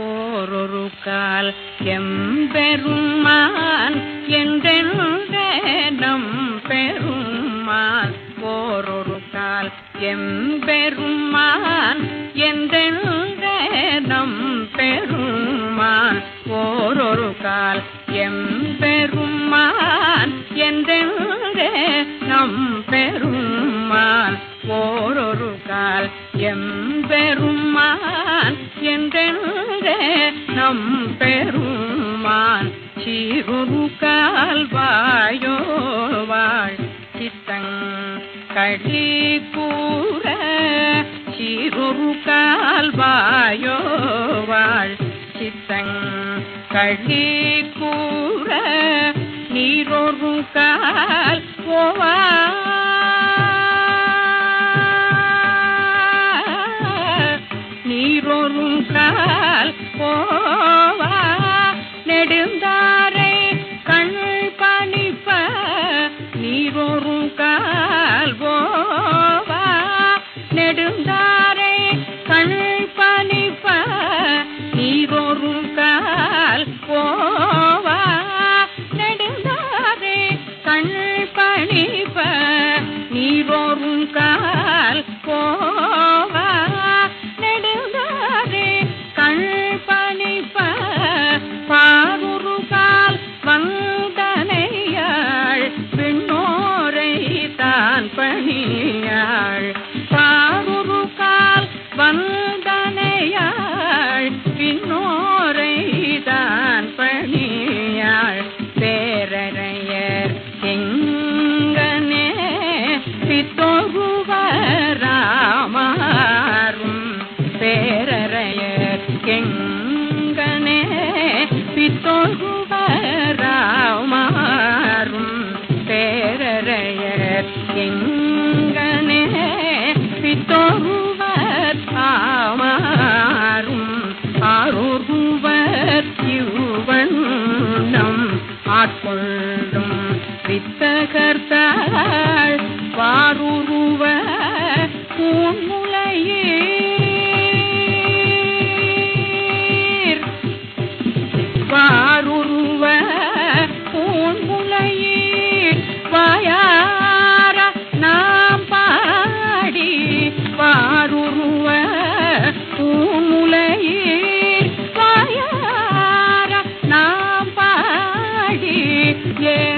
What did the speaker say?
ஓரொரு கால் எம்பெருமான் என்றென்ற நம் பெருமான். ஓரொரு கால் எம்பெருமான் என்றென்ற நம் பெருமான். ஓரொரு கால் எம்பெருமான் என்றென்ற நம் பெருமான். ஓரொரு கால் எம்பெருமான் என்றென்ற நம் பெருமான் சீருரு கால்வாயோவாள் சித்தங் கடி கூற சீருரு கால்வாயோவாள் சித்தங் கடி கூற நீரொரு கால் போவாள் நெடுந்தாரை கண் பணிப்ப நீரொரும் கால்வோவா நெடுந்தாரை கண் பணிப்ப நீரொரும் கால்வோவா நெடுந்தாரை கண் பணிப்ப நீரொரும் கால்வோ வந்தனையாள் பின்னோரை தான் பணியாள். பாரு கால் வந்தனையாள். பின்னோரை தான் பணியாள். பேரறையர் எங்கனே பித்தொருவராமாறும் பேரறையர் எங்கனே பித்தொருவராமாறும் எங்கனே பித்தொருவர் ஆமாறும் ஆரொருவர் இவண்ணம் ஆட்கொள்ளும் yeah.